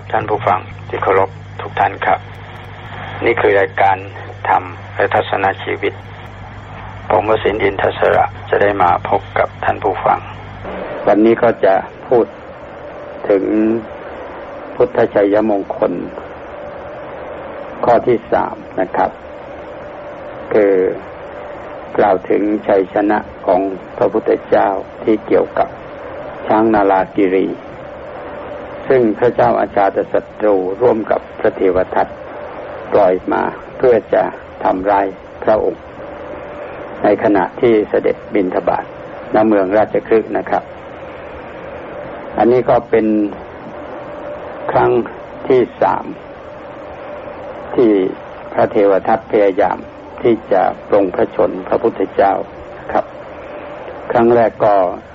วัสดีครับท่านผู้ฟังที่เคารพทุกท่านครับ นี่คือรายการธรรมและทัศนชีวิต ผมวสินอินทศระจะได้มาพบกับท่านผู้ฟัง วันนี้ก็จะพูดถึงพุทธชัยมงคล ข้อที่สามนะครับ คือกล่าวถึงชัยชนะของพระพุทธเจ้าที่เกี่ยวกับช้างนาลากิรี ซึ่งพระเจ้าอาชาตศัตรูร่วมกับพระเทวทัตปล่อยมาเพื่อจะทำร้ายพระองค์ ในขณะที่เสด็จบินทบาทณเมืองราชคฤห์นะครับ อันนี้ก็เป็นครั้งที่สามที่พระเทวทัตพยายามที่จะปรงพระชนพระพุทธเจ้าครับ ครั้งแรกก็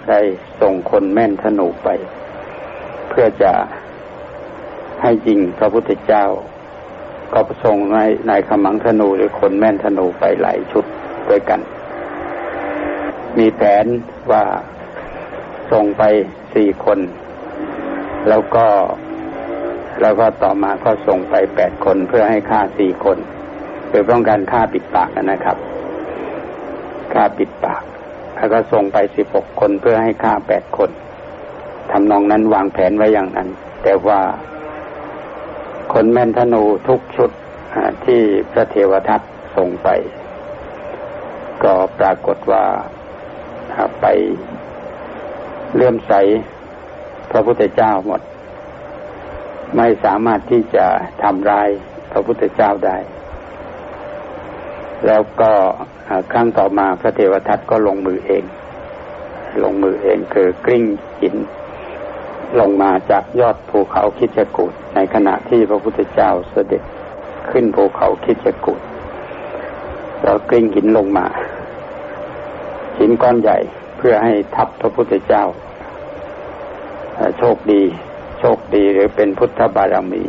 ได้ส่งคนแม่นธนูไป เพื่อจะ ให้ยิงพระพุทธเจ้า ก็ส่งในนายขมังธนูหรือคนแม่นธนูไปหลายชุดด้วยกัน มีแผนว่าส่งไปสี่คน แล้วก็แล้วก็ต่อมาก็ส่งไปแปดคนเพื่อให้ฆ่าสี่คนโดยป้องกันฆ่าปิดปากนะครับฆ่าปิดปาก แล้วก็ส่งไปสิบหกคนเพื่อให้ฆ่าแปดคนทำนองนั้นวางแผนไว้อย่างนั้น แต่ว่า คนแม่นธนูทุกชุดที่พระเทวทัตส่งไป ก็ปรากฏว่าไปเลื่อมใสพระพุทธเจ้าหมด ไม่สามารถที่จะทำร้ายพระพุทธเจ้าได้ แล้วก็ครั้งต่อมาพระเทวทัตก็ลงมือเอง ลงมือเองคือกลิ้งหิน ลงมาจากยอดภูเขาคิจกูดในขณะที่พระพุทธเจ้าเสด็จขึ้นภูเขาคิจกูดแล้วกลิ้งหินลงมาหินก้อนใหญ่เพื่อให้ทับพระพุทธเจ้า โชคดี โชคดีหรือเป็นพุทธบารมี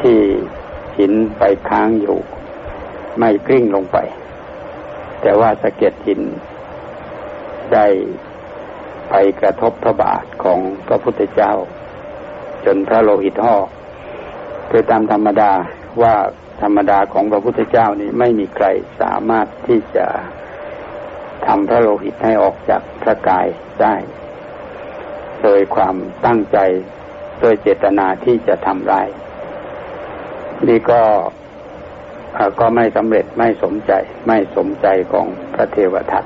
ที่หินไปค้างอยู่ ไม่กลิ้งลงไป แต่ว่าสะเก็ดหินได้ ไปกระทบพระบาทของพระพุทธเจ้า จนพระโลหิตห่อคือตามธรรมดาว่าธรรมดาของพระพุทธเจ้านี่ไม่มีใครสามารถที่จะทำพระโลหิตให้ออกจากพระกายได้ โดยความตั้งใจโดยเจตนาที่จะทำร้ายนี่ก็ก็ไม่สำเร็จไม่สมใจไม่สมใจของพระเทวทัต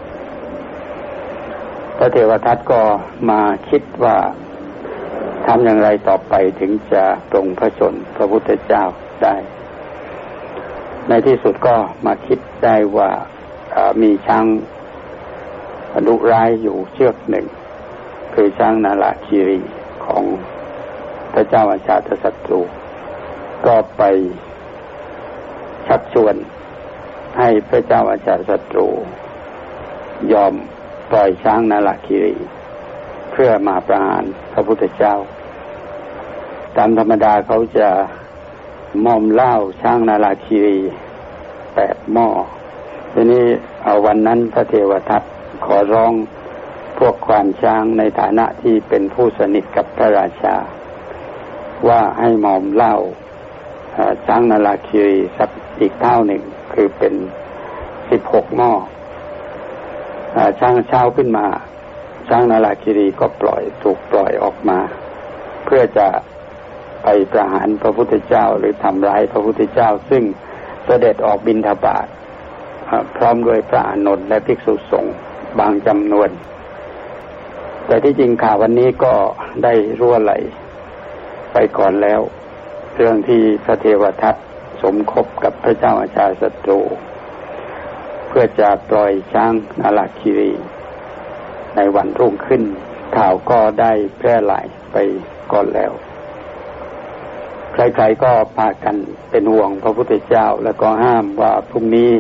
พระเทวทัตก็มาคิดว่าทำอย่างไรต่อไปถึงจะตรงพระชนพระพุทธเจ้าได้ ในที่สุดก็มาคิดได้ว่ามีช้างดุร้ายอยู่เชือกหนึ่ง คือช้างนาลาคีรีของพระเจ้าอาชาตศัตรู ก็ไปชักชวนให้พระเจ้าอาชาตศัตรู ยอม ปล่อยช้างนาลคีรี เพื่อมาประหารพระพุทธเจ้า ตามธรรมดาเขาจะมอมเหล่าช้างนาลคีรีแปดหม้อทีนี้เอาวันนั้นพระเทวทัตขอร้องพวกควานช้างในฐานะที่เป็นผู้สนิทกับพระราชา ว่าให้มอมเหล่าช้างนาลาคีรีสักอีกเท่าหนึ่งคือเป็นสิบหกหม้อ ช้างเช้าขึ้นมา ช้างนาลาคีรีก็ปล่อยถูกปล่อยออกมา เพื่อจะไปประหารพระพุทธเจ้าหรือทำร้ายพระพุทธเจ้า ซึ่งเสด็จออกบินทบาทพร้อมด้วยพระอานนท์และภิกษุสงฆ์บางจำนวน แต่ที่จริงข่าววันนี้ก็ได้รั่วไหล ไปก่อนแล้ว เรื่องที่พระเทวทัตสมคบกับพระเจ้าอาชาศัตรู พื่อจะปล่อยช้างนาลาคิรี ในวันรุ่งขึ้น ข่าวก็ได้แพร่หลายไปก่อนแล้ว ใครๆก็พากันเป็นห่วงพระพุทธเจ้าแล้วก็ห้ามว่าพรุ่งนี้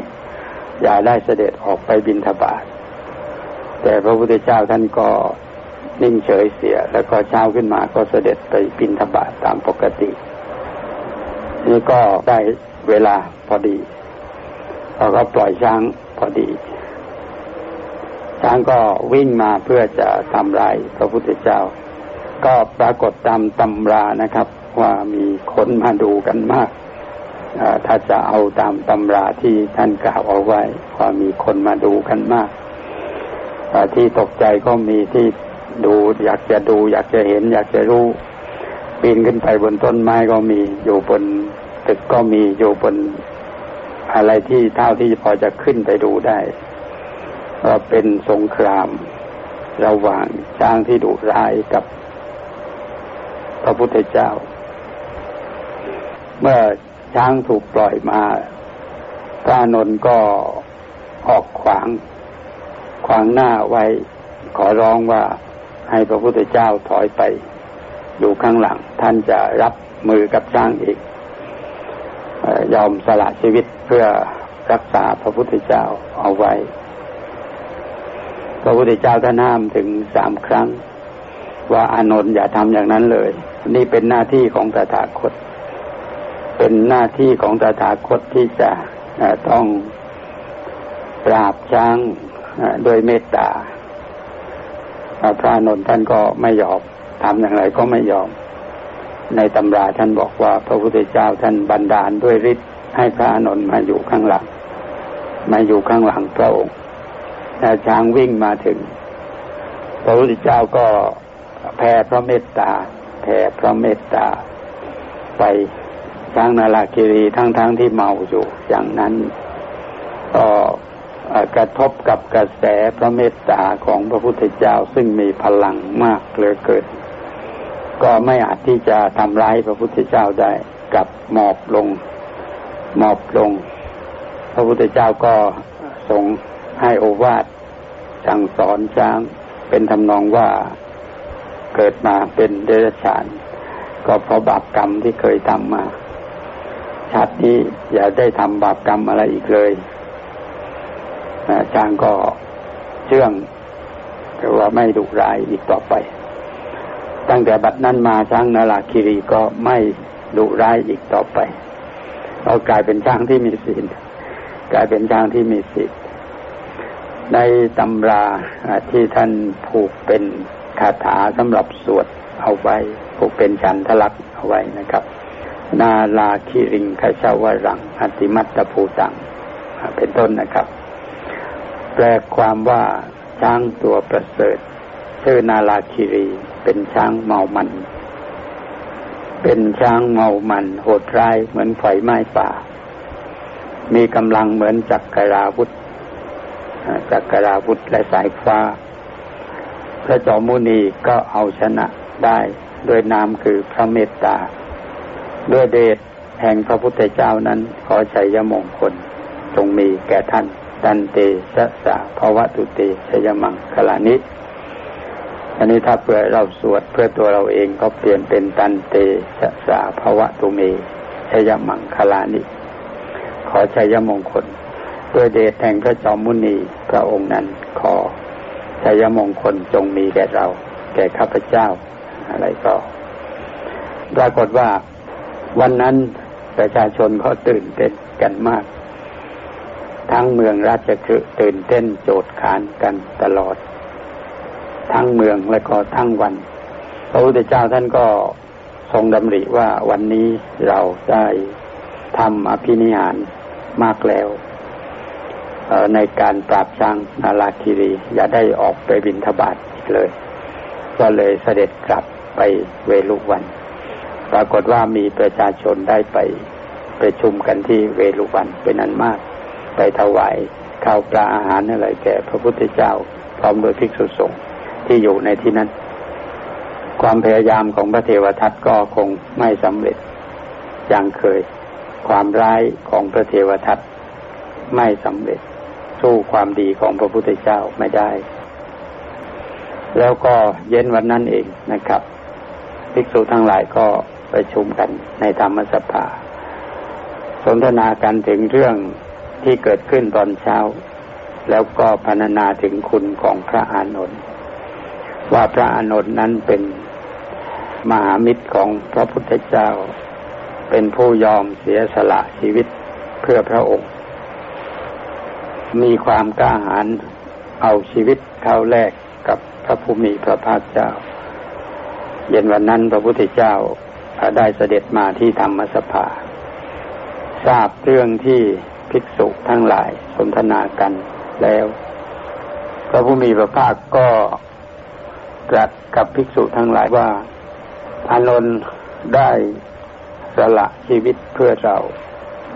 อย่าได้เสด็จออกไปบินทบาทแต่พระพุทธเจ้าท่านก็นิ่งเฉยเสีย แล้วก็เช้าขึ้นมาก็เสด็จไปบินทบาทตามปกติ นี่ก็ได้เวลาพอดี เราก็ปล่อยช้างพอดี ช้างก็วิ่งมาเพื่อจะทำลายพระพุทธเจ้า ก็ปรากฏตามตำรานะครับ ว่ามีคนมาดูกันมากถ้าจะเอาตามตำราที่ท่านกล่าวเอาไว้ว่ามีคนมาดูกันมากที่ตกใจก็มีที่ดูอยากจะดู อยากจะเห็น อยากจะรู้ปีนขึ้นไปบนต้นไม้ก็มีอยู่บนตึกก็มีอยู่บน อะไรที่เท่าที่พอจะขึ้นไปดูได้ ก็เป็นสงคราม ระหว่างช้างที่ดุร้ายกับพระพุทธเจ้า เมื่อช้างถูกปล่อยมาพระนนท์ก็ออกขวาง ขวางหน้าไว้ ขอร้องว่าให้พระพุทธเจ้าถอยไป อยู่ข้างหลัง ท่านจะรับมือกับช้างอีก ยอมสละชีวิตเพื่อรักษาพระพุทธเจ้าเอาไว้ พระพุทธเจ้าท่านห้ามถึงสามครั้ง ว่าอานนท์อย่าทำอย่างนั้นเลย นี่เป็นหน้าที่ของตถาคต เป็นหน้าที่ของตถาคตที่จะต้องปราบช้างโดยเมตตาพระนนท์ท่านก็ไม่ยอมทำอย่างไรก็ไม่ยอม ในตำราท่านบอกว่า พระพุทธเจ้าท่านบันดาลด้วยฤทธิ์ให้พระอานนท์มาอยู่ข้างหลัง มาอยู่ข้างหลังพระองค์ถ้าช้างวิ่งมาถึง พระพุทธเจ้าก็แผ่พระเมตตาแผ่พระเมตตา ไปช้างนาลาคิรีทั้งๆทที่เมาอยู่อย่างนั้นก็กระทบกับกระแสพระเมตตาของพระพุทธเจ้าซึ่งมีพลังมากเหลือเกิน ก็ไม่อาจที่จะทำร้ายพระพุทธเจ้าได้กับหมอบลงหมอบลง พระพุทธเจ้าก็ทรงให้โอวาทสั่งสอนช้างเป็นทำนองว่าเกิดมาเป็นเดรัจฉาน ก็เพราะบาปกรรมที่เคยทำมาชาตินี้อย่าได้ทำบาปกรรมอะไรอีกเลยช้างก็เชื่องแต่ว่าไม่ดุร้ายอีกต่อไป ตั้งแต่บัดนั้นมาช้างนาลาคิรีก็ไม่ดุร้ายอีกต่อไปเรากลายเป็นช้างที่มีศีลกลายเป็นช้างที่มีศีลในตำราที่ท่านผูกเป็นคาถาสำหรับสวดเอาไว้ผูกเป็นชันทลักษ์เอาไว้นะครับ นาลาคิริงคชาวรังอติมัตตภูตังเป็นต้นนะครับ แปลความว่าช้างตัวประเสริฐชื่อนาลาคิรี เป็นช้างเมามัน เป็นช้างเมามันโหดร้ายเหมือนไฟไหม้ป่า มีกำลังเหมือนจักรราวุธจักรราวุธและสายฟ้า พระจอมุนีก็เอาชนะได้ด้วยนามคือพระเมตตา ด้วยเดชแห่งพระพุทธเจ้านั้นขอชัยมงคลจงมีแก่ท่านดันเตสะสะภวตุเตชยมังคลานิ อันนี้ถ้าเพื่อเราสวดเพื่อตัวเราเองก็เปลี่ยนเป็นตันเตสสาภวะตุเมชยมังคลานิ ขอชัยมงคลด้วยเดชแห่งพระจอมมุนีพระองค์นั้นขอชัยมงคลจงมีแก่เรา แก่ข้าพเจ้า อะไรก็ปรากฏว่าวันนั้นประชาชนเขาตื่นเต้นกันมาก ทั้งเมืองราชคฤห์ตื่นเต้นโจดขานกันตลอด ทั้งเมืองและก็ทั้งวัน พระพุทธเจ้าท่านก็ทรงดำริว่าวันนี้เราได้ทำอภินิหารมากแล้วในการปราบช้างนาลาคิรี อย่าได้ออกไปบินทบาทอีกเลย ก็เลยเสด็จกลับไปเวลุวัน ปรากฏว่ามีประชาชนได้ไปไปชุมกันที่เวลุวันเป็นอันมาก ไปถวายข้าวปลาอาหารอะไรแก่พระพุทธเจ้า พร้อมโดยภิกษุสงฆ์ ที่อยู่ในที่นั้น ความพยายามของพระเทวทัตก็คงไม่สำเร็จ อย่างเคย ความร้ายของพระเทวทัตไม่สำเร็จ สู้ความดีของพระพุทธเจ้าไม่ได้ แล้วก็เย็นวันนั้นเองนะครับภิกษุทั้งหลายก็ไปชุมกันในธรรมสภา สนทนากันถึงเรื่องที่เกิดขึ้นตอนเช้า แล้วก็พรรณนาถึงคุณของพระอานนท์ ว่าพระอานนท์นั้นเป็นมหามิตรของพระพุทธเจ้า เป็นผู้ยอมเสียสละชีวิตเพื่อพระองค์ มีความกล้าหาญเอาชีวิตเข้าแลกกับพระภูมิพระภาคเจ้า เย็นวันนั้นพระพุทธเจ้าได้เสด็จมาที่ธรรมสภา ทราบเรื่องที่ภิกษุทั้งหลายสนทนากันแล้ว พระผู้มีพระภาคก็ ตรัสกับภิกษุทั้งหลายว่า อานนท์ได้สละชีวิตเพื่อเรา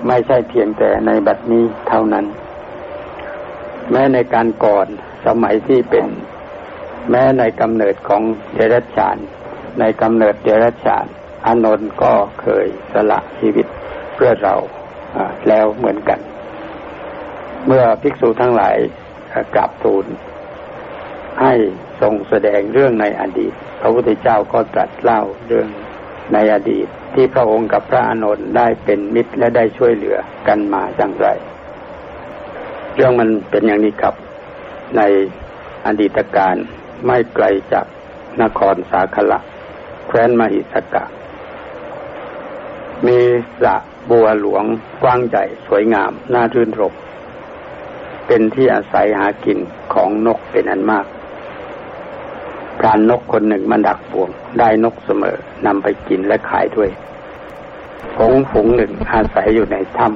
ไม่ใช่เพียงแต่ในบัดนี้เท่านั้น แม้ในการก่อนสมัยที่เป็น แม้ในกำเนิดของเดรัจฉาน ในกำเนิดเดรัจฉานอานนท์ก็เคยสละชีวิตเพื่อเราแล้วเหมือนกัน เมื่อภิกษุทั้งหลายกราบทูลให้ ทรงแสดงเรื่องในอดีต พระพุทธเจ้าก็ตรัสเล่าเรื่องในอดีต ที่พระองค์กับพระอานนท์ได้เป็นมิตรและได้ช่วยเหลือกันมาอย่างไร เรื่องมันเป็นอย่างนี้ครับ ในอดีตการไม่ไกลจากนครสาขละแคว้นมหิสกะ มีสระบัวหลวงกว้างใหญ่สวยงามน่ารื่นรมเป็นที่อาศัยหากินของนกเป็นอันมาก พรานนกคนหนึ่งมันดักบ่วง ได้นกเสมอนำไปกินและขายด้วยผงฝูงหนึ่งอาศัยอยู่ในถ้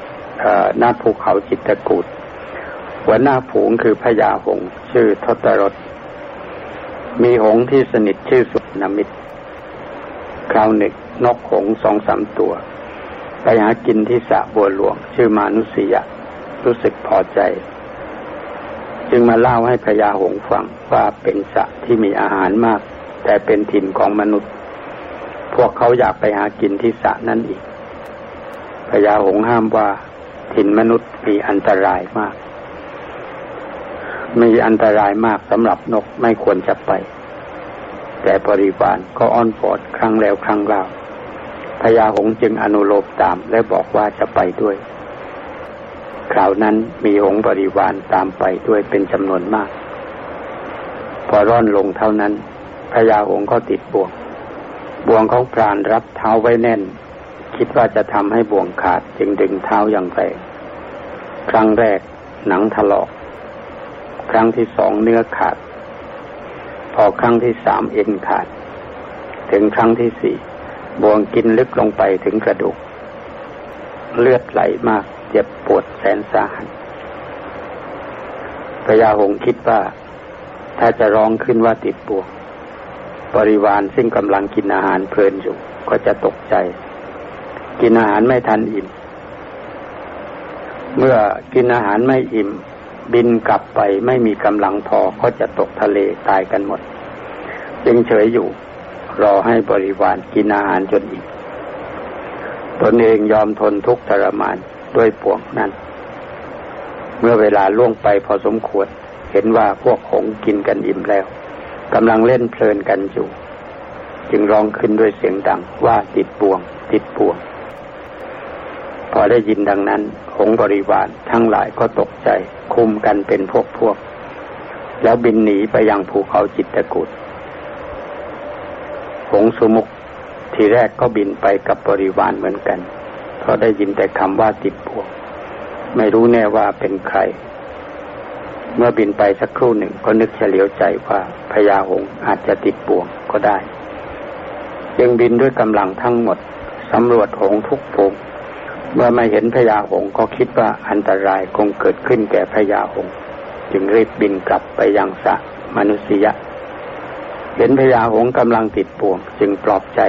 ำหน้าภูเขาจิตกูดหัวหน้าฝูงคือพญาหงชื่อทศรถมีหงที่สนิทชื่อสุนมิตร คราวหนึ่งนกหงสองสามตัว ไปหากินที่สระบัวหลวง ชื่อมานุสียะ รู้สึกพอใจ จึงมาเล่าให้พญาหงฟังว่าเป็นสะที่มีอาหารมาก แต่เป็นถิ่นของมนุษย์ พวกเขาอยากไปหากินที่สะนั้นอีกพญาหงห้ามว่าถิ่นมนุษย์มีอันตรายมาก มีอันตรายมากสำหรับนกไม่ควรจะไป แต่บริวารก็อ้อนวอนครั้งแล้วครั้งเล่าพญาหงจึงอนุโลมตามและบอกว่าจะไปด้วย คราวนั้นมีหงบริวารตามไปด้วยเป็นจำนวนมาก พอร่อนลงเท่านั้นพญาหงก็ติดบ่วง บ่วงของพรานรับเท้าไว้แน่น คิดว่าจะทำให้บ่วงขาดจึงดึงเท้าอย่างแรงครั้งแรกหนังถลอก ครั้งที่สองเนื้อขาด พอครั้งที่สามเอ็นขาด ถึงครั้งที่สี่บ่วงกินลึกลงไปถึงกระดูก เลือดไหลมาก เจ็บปวดแสนสาหัสพญาหงคิดว่า ถ้าจะร้องขึ้นว่าติดปวกบริวารซึ่งกำลังกินอาหารเพลินอยู่ ก็จะตกใจ กินอาหารไม่ทันอิ่ม เมื่อกินอาหารไม่อิ่ม บินกลับไปไม่มีกำลังพอก็จะตกทะเลตายกันหมด จึงเฉยอยู่ รอให้บริวารกินอาหารจนอิ่มตนเองยอมทนทุกข์ทรมาน ด้วยปวงนั้น เมื่อเวลาล่วงไปพอสมควร เห็นว่าพวกหงกินกันอิ่มแล้วกำลังเล่นเพลินกันอยู่ จึงร้องขึ้นด้วยเสียงดังว่าติดปวง ติดปวง พอได้ยินดังนั้น หงบริวารทั้งหลายก็ตกใจ คุมกันเป็นพวกพวก แล้วบินหนีไปยังภูเขาจิตตกุฏหงสุมุกทีแรกก็บินไปกับบริวารเหมือนกัน เพราะได้ยินแต่คำว่าติดบ่วง ไม่รู้แน่ว่าเป็นใคร เมื่อบินไปสักครู่หนึ่งก็นึกเฉลียวใจว่าพญาหงอาจจะติดบ่วงก็ได้ ยังบินด้วยกำลังทั้งหมดสำรวจหงทุกฝูงเมื่อไม่เห็นพญาหงก็คิดว่าอันตรายคงเกิดขึ้นแก่พญาหง จึงรีบบินกลับไปยังสะมนุษยะ เห็นพญาหงกำลังติดป่วง จึงปลอบใจ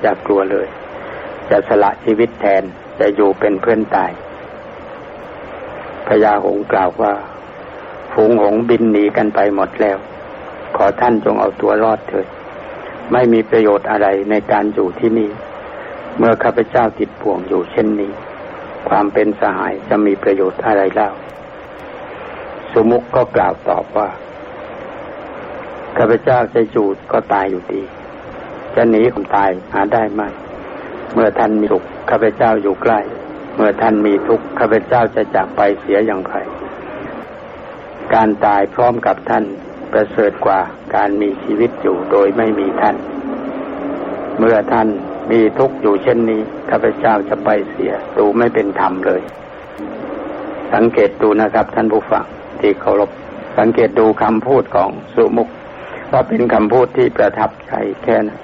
อย่ากลัวเลย จะสละชีวิตแทนจะอยู่เป็นเพื่อนตายพญาหงกล่าวว่า ฝูงหงบินหนีกันไปหมดแล้ว ขอท่านจงเอาตัวรอดเถิด ไม่มีประโยชน์อะไรในการอยู่ที่นี่ เมื่อข้าพเจ้าติดป่วงอยู่เช่นนี้ ความเป็นสหายจะมีประโยชน์อะไรเล่า สมุกก็กล่าวตอบว่าข้าพเจ้าจะอยู่ก็ตายอยู่ดี จะหนีผมตายหาได้ไหม เมื่อท่านมีสุขข้าพเจ้าอยู่ใกล้ เมื่อท่านมีทุกข์ข้าพเจ้าจะจากไปเสียอย่างไร การตายพร้อมกับท่านประเสริฐกว่าการมีชีวิตอยู่โดยไม่มีท่าน เมื่อท่านมีทุกข์อยู่เช่นนี้ข้าพเจ้าจะไปเสียดูไม่เป็นธรรมเลย สังเกตดูนะครับ ท่านผู้ฟังที่เคารพสังเกตดูคำพูดของสุมุกว่าเป็นคำพูดที่ประทับใจแค่นั้น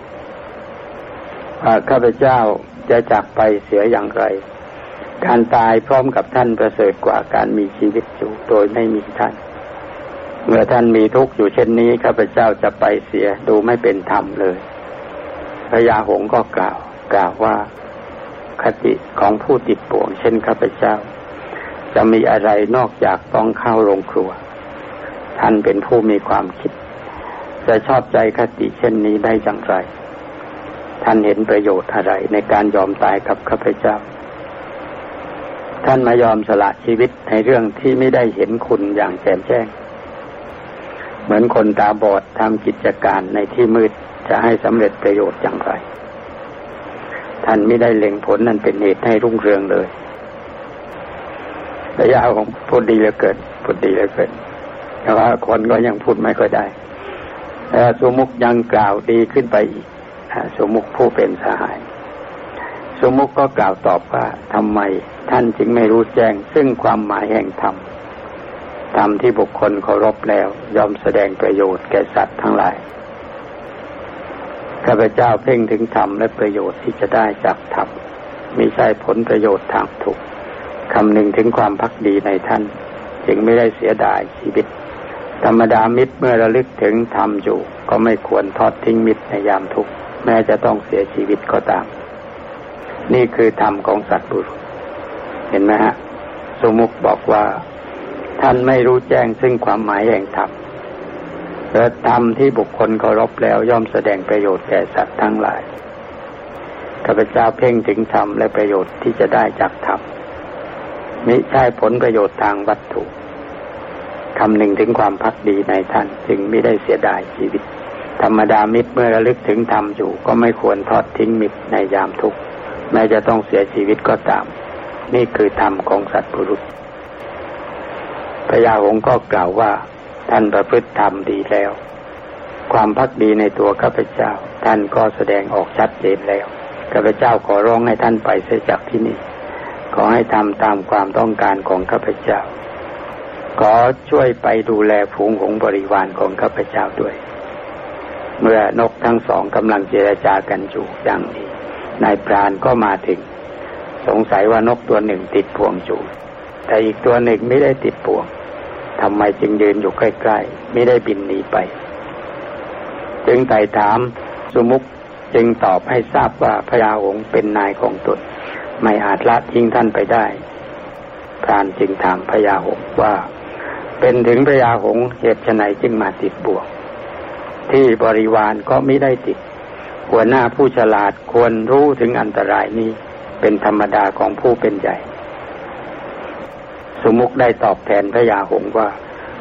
ข้าพเจ้าจะจากไปเสียอย่างไร การตายพร้อมกับท่านประเสริฐกว่าการมีชีวิตอยู่โดยไม่มีท่าน เมื่อท่านมีทุกข์อยู่เช่นนี้ข้าพเจ้าจะไปเสียดูไม่เป็นธรรมเลยพระยาหงก็กล่าว กล่าวว่าคติของผู้ติดป่วง เช่นข้าพเจ้า จะมีอะไรนอกจากต้องเข้าโรงครัว ท่านเป็นผู้มีความคิด จะชอบใจคติเช่นนี้ได้อย่างไร ท่านเห็นประโยชน์อะไรในการยอมตายกับข้าพเจ้า ท่านมายอมสละชีวิตในเรื่องที่ไม่ได้เห็นคุณอย่างแจ่มแจ้ง เหมือนคนตาบอดทำกิจการในที่มืดจะให้สำเร็จประโยชน์อย่างไร ท่านไม่ได้เล็งผลนั่นเป็นเหตุให้รุ่งเรืองเลยระยะของพูดดีเหลือเกินพูดดีเหลือเกินแต่ว่าคนก็ยังพูดไม่ค่อยได้สมุกยังกล่าวดีขึ้นไปอีก สมุกผู้เป็นสหาย สมุกก็กล่าวตอบว่าทำไมท่านจึงไม่รู้แจ้ง ซึ่งความหมายแห่งธรรมธรรมที่บุคคลเคารพแล้วยอมแสดงประโยชน์แก่สัตว์ทั้งหลายข้าพเจ้าเพ่งถึงธรรมและประโยชน์ที่จะได้จากธรรมมิใช่ผลประโยชน์ทางถูกคำหนึ่งถึงความพักดีในท่าน จึงไม่ได้เสียดายชีวิต ธรรมดามิตรเมื่อระลึกถึงธรรมอยู่ ก็ไม่ควรทอดทิ้งมิตรในยามทุกข์ แม้จะต้องเสียชีวิตก็ตาม นี่คือธรรมของสัตว์บุรุษ เห็นไหมฮะ สมุกบอกว่า ท่านไม่รู้แจ้งซึ่งความหมายแห่งธรรมและธรรมที่บุคคลเคารพแล้วย่อมแสดงประโยชน์แก่สัตว์ทั้งหลายข้าพเจ้าเพ่งถึงธรรมและประโยชน์ที่จะได้จากธรรมมิใช่ผลประโยชน์ทางวัตถุคำหนึ่งถึงความพักดีในท่านจึงไม่ได้เสียดายชีวิต ธรรมดามิตรเมื่อระลึกถึงธรรมอยู่ ก็ไม่ควรทอดทิ้งมิตรในยามทุกข์แม้จะต้องเสียชีวิตก็ตาม นี่คือธรรมของสัตว์บุรุษพระยาหงก็กล่าวว่า ท่านประพฤติธรรมดีแล้ว ความพักดีในตัวข้าพเจ้า ท่านก็แสดงออกชัดเจนแล้วข้าพเจ้าขอร้องให้ท่านไปเสียจากที่นี่ขอให้ทำตามความต้องการของข้าพเจ้า ขอช่วยไปดูแลฝูงของบริวารของข้าพเจ้าด้วย เมื่อนกทั้งสองกำลังเจรจากันอยู่อย่างนี้นายพรานก็มาถึง สงสัยว่านกตัวหนึ่งติดพวงจูแต่อีกตัวหนึ่งไม่ได้ติดพวงทำไมจึงยืนอยู่ใกล้ๆ ไม่ได้บินหนีไป จึงไต่ถามสุมุกจึงตอบให้ทราบว่าพญาหงเป็นนายของตนไม่อาจละทิ้งท่านไปได้พรานจึงถามพญาหงว่า เป็นถึงพญาหงเหตุไฉนจึงมาติดบ่วง ที่บริวารก็ไม่ได้ติด หัวหน้าผู้ฉลาดควรรู้ถึงอันตรายนี้เป็นธรรมดาของผู้เป็นใหญ่ สมุกได้ตอบแทนพระยาหงว่า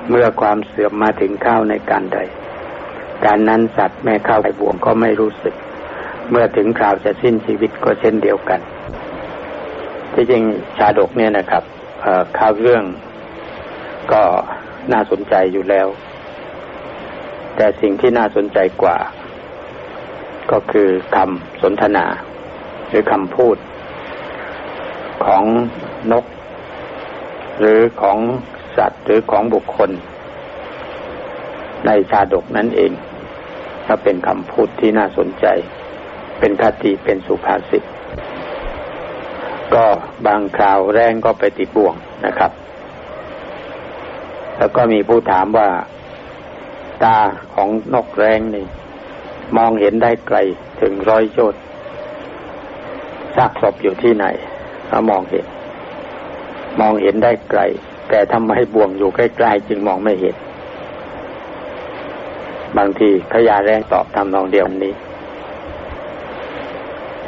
เมื่อความเสื่อมมาถึงข้าวในการใด การนั้นสัตว์แม่ข้าวไก่วงก็ไม่รู้สึก เมื่อถึงคราวจะสิ้นชีวิตก็เช่นเดียวกัน ที่จริงชาดกเนี่ยนะครับข่าวเรื่องก็น่าสนใจอยู่แล้ว แต่สิ่งที่น่าสนใจกว่า ก็คือคำสนทนา หรือคำพูด ของนก หรือของสัตว์หรือของบุคคล ในชาดกนั้นเองถ้าเป็นคำพูดที่น่าสนใจ เป็นคติเป็นสุภาษิตก็บางคราวแรงก็ไปติดบ่วงนะครับ แล้วก็มีผู้ถามว่า ตาของนกแรงนี่ มองเห็นได้ไกลถึงร้อยโยชน์ซากศพอยู่ที่ไหนเขามองเห็น มองเห็นได้ไกล แต่ทำไมบ่วงอยู่ใกล้ๆจึงมองไม่เห็น บางทีพยาแรงตอบทำนองเดียวนี้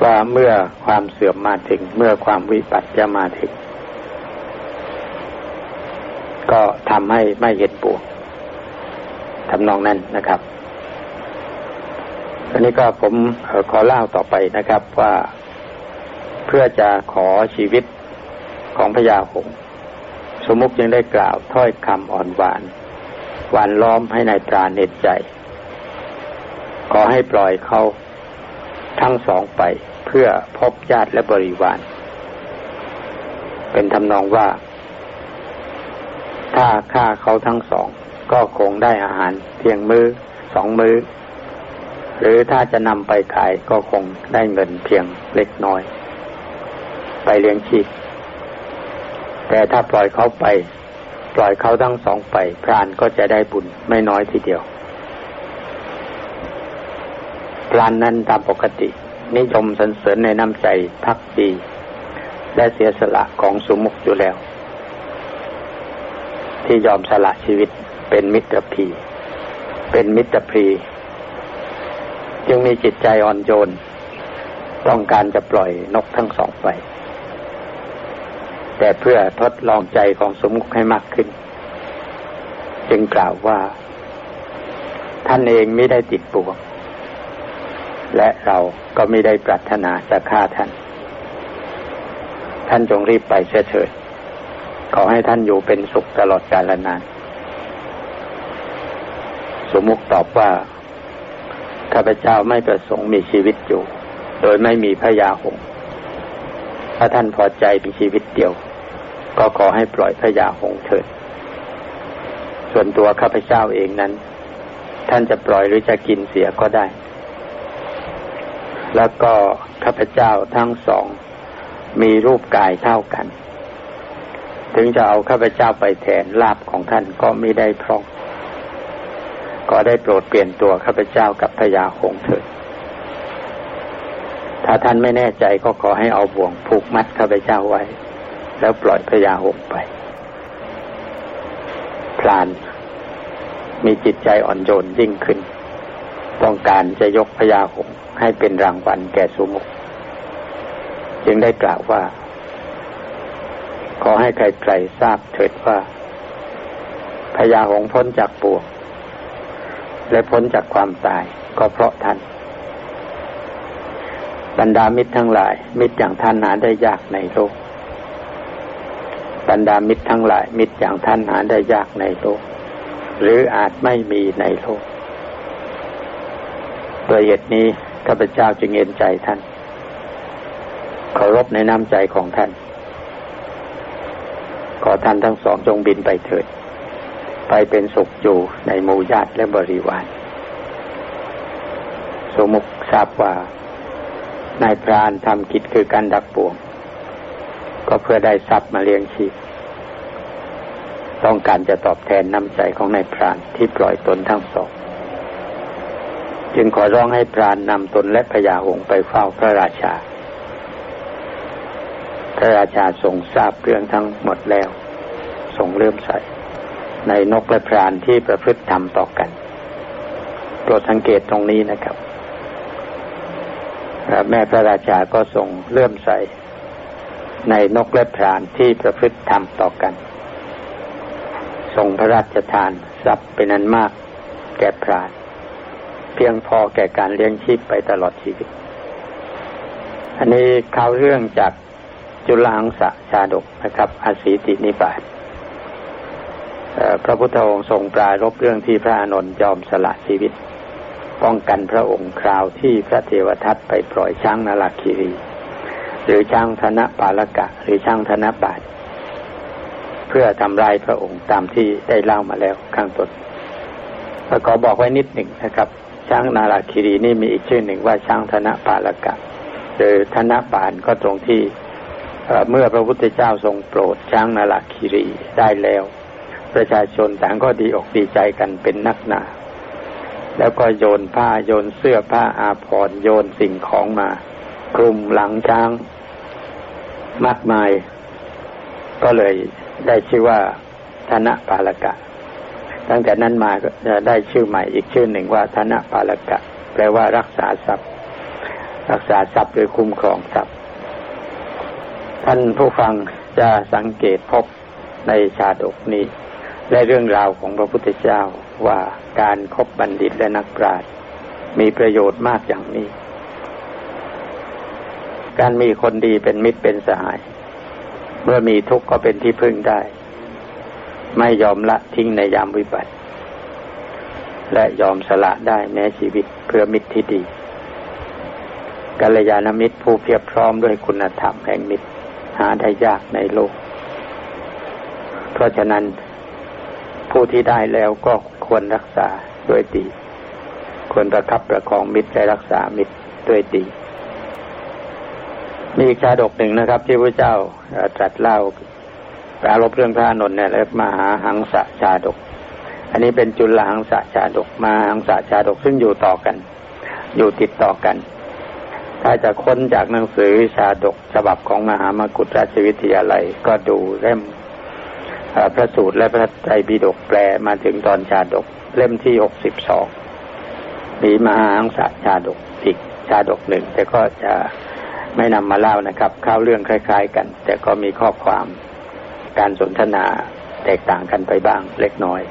ว่าเมื่อความเสื่อมมาถึง เมื่อความวิปัสสจะมาถึง ก็ทำให้ไม่เห็นบ่วง ทำนองนั้นนะครับอันนี้ก็ผมขอเล่าต่อไปนะครับว่าเพื่อจะขอชีวิตของพญาหงสมุกยังได้กล่าวถ้อยคำอ่อนหวาน หวานล้อมให้ในายตราเน็ตใจ ขอให้ปล่อยเขาทั้งสองไปเพื่อพบญาติและบริวาร เป็นทำนองว่า ถ้าฆ่าเขาทั้งสอง ก็คงได้อาหารเพียงมือ้อสองมือ้อ หรือถ้าจะนำไปขายก็คงได้เงินเพียงเล็กน้อย ไปเลี้ยงชีพแต่ถ้าปล่อยเขาไป ปล่อยเขาทั้งสองไป พรานก็จะได้บุญไม่น้อยทีเดียว พรานนั้นตามปกติ นิยมสรรเสริญในน้ำใจพักดี และเสียสละของสมุกอยู่แล้ว ที่ยอมสละชีวิต เป็นมิตรภีเป็นมิตรภีจึงมีจิตใจอ่อนโยนต้องการจะปล่อยนกทั้งสองไป แต่เพื่อทดลองใจของสมุขให้มากขึ้น จึงกล่าวว่า ท่านเองไม่ได้ติดปวงและเราก็ไม่ได้ปรารถนาจะฆ่าท่าน ท่านจงรีบไปเสียเถิดขอให้ท่านอยู่เป็นสุขตลอดกาลนาน สมุกตอบว่าข้าพเจ้าไม่ประสงค์มีชีวิตอยู่ โดยไม่มีพระยาหงถ้าท่านพอใจเป็นชีวิตเดียว ก็ขอให้ปล่อยพระยาหงเถิด ส่วนตัวข้าพเจ้าเองนั้น ท่านจะปล่อยหรือจะกินเสียก็ได้ แล้วก็ข้าพเจ้าทั้งสอง มีรูปกายเท่ากัน ถึงจะเอาข้าพเจ้าไปแทนลาบของท่านก็ไม่ได้พร่อง ก็ได้โปรดเปลี่ยนตัวข้าพเจ้ากับพญาหงเถิด ถ้าท่านไม่แน่ใจก็ขอให้เอาบ่วงผูกมัดข้าพเจ้าไว้ แล้วปล่อยพญาหงไปพลาน มีจิตใจอ่อนโยนยิ่งขึ้น ต้องการจะยกพญาหงให้เป็นรางวัลแก่สุมุกจึงได้กล่าวว่า ขอให้ใครๆทราบเถิดว่าพญาหงพ้นจากปวง และพ้นจากความตายก็เพราะท่าน บรรดามิตรทั้งหลาย มิตรอย่างท่านหาได้ยากในโลก บรรดามิตรทั้งหลาย มิตรอย่างท่านหาได้ยากในโลก หรืออาจไม่มีในโลกโดยเหตุนี้ข้าพเจ้าจึงเอ็นใจท่านเคารพในน้ำใจของท่าน ขอท่านทั้งสองจงบินไปเถิด ไปเป็นสุขอยู่ในหมู่ญาติและบริวาร สมุกทราบว่านายพรานทำกิจคือการดักปวง ก็เพื่อได้ทรัพย์มาเลี้ยงชีพ ต้องการจะตอบแทนน้ำใจของนายพรานที่ปล่อยตนทั้งสอง จึงขอร้องให้พรานนำตนและพญาหงไปเฝ้าพระราชา พระราชาทรงทราบเรื่องทั้งหมดแล้ว ทรงเริ่มใส่ ในนกและพรานที่ประพฤติธรรมต่อกัน โปรดสังเกตตรงนี้นะครับแม่พระราชาก็ทรงเลื่อมใส ในนกและพรานที่ประพฤติธรรมต่อกัน ทรงพระราชทานทรัพย์เป็นอันมาก แก่พราน เพียงพอแก่การเลี้ยงชีพไปตลอดชีวิต อันนี้ข่าวเรื่องจากจุลังสะชาดกนะครับ อาศีตินิบาต พระพุทธองค์ทรงปรารบเรื่องที่พระอานนท์ยอมสละชีวิต ป้องกันพระองค์คราวที่พระเทวทัตไปปล่อยช้างนาลาคิรี หรือช้างธนปาลกะ หรือช้างธนบาทเพื่อทำลายพระองค์ตามที่ได้เล่ามาแล้วข้างต้นแล้วก็บอกไว้นิดหนึ่งนะครับ ช้างนาลาคิรีนี่มีอีกชื่อหนึ่งว่าช้างธนปาลกะ หรือธนปานก็ตรงที่เมื่อพระพุทธเจ้าทรงโปรดช้างนาลาคิรีได้แล้ว ประชาชนต่างก็ดีอกดีใจกันเป็นนักหนา แล้วก็โยนผ้าโยนเสื้อผ้าอาภรณ์โยนสิ่งของมากลุ่มหลังช้างมากมาย ก็เลยได้ชื่อว่าธนปาลกะ ตั้งแต่นั้นมาก็จะได้ชื่อใหม่อีกชื่อหนึ่งว่าธนปาลกะ แปลว่ารักษาทรัพย์ รักษาทรัพย์หรือคุ้มครองทรัพย์ ท่านผู้ฟังจะสังเกตพบในชาดกนี้ และเรื่องราวของพระพุทธเจ้าว่าการครบบัณฑิตและนักปราชญ์มีประโยชน์มากอย่างนี้ การมีคนดีเป็นมิตรเป็นสหาย เมื่อมีทุกข์ก็เป็นที่พึ่งได้ ไม่ยอมละทิ้งในยามวิบัติ และยอมสละได้แม้ชีวิตเพื่อมิตรที่ดีกัลยาณมิตรผู้เพียบพร้อมด้วยคุณธรรมแห่งมิตร หาได้ยากในโลก เพราะฉะนั้น ผู้ที่ได้แล้วก็ควรรักษาด้วยดี ควรประคับประคองมิตรและรักษามิตรด้วยดี มีชาดกหนึ่งนะครับ ที่พระเจ้าตรัสเล่าปรารบเรื่องพระนนท์เนี่ยแล้วมาหาหังสะชาดก อันนี้เป็นจุลหังสะชาดกมาหังสะชาดกซึ่งอยู่ต่อกัน อยู่ติดต่อกัน ถ้าจะค้นจากหนังสือชาดกฉบับของมหามกุฏราชวิทยาลัยก็ดูเล่ม พระสูตรและพระไตรปิฎกแปลมาถึงตอนชาดก เล่มที่หกสิบสองมีมหาอังสะชาดกอีกชาดกหนึ่ง แต่ก็จะไม่นำมาเล่านะครับ เข้าเรื่องคล้าย ๆ กัน แต่ก็มีข้อความการสนทนาแตกต่างกันไปบ้างเล็กน้อย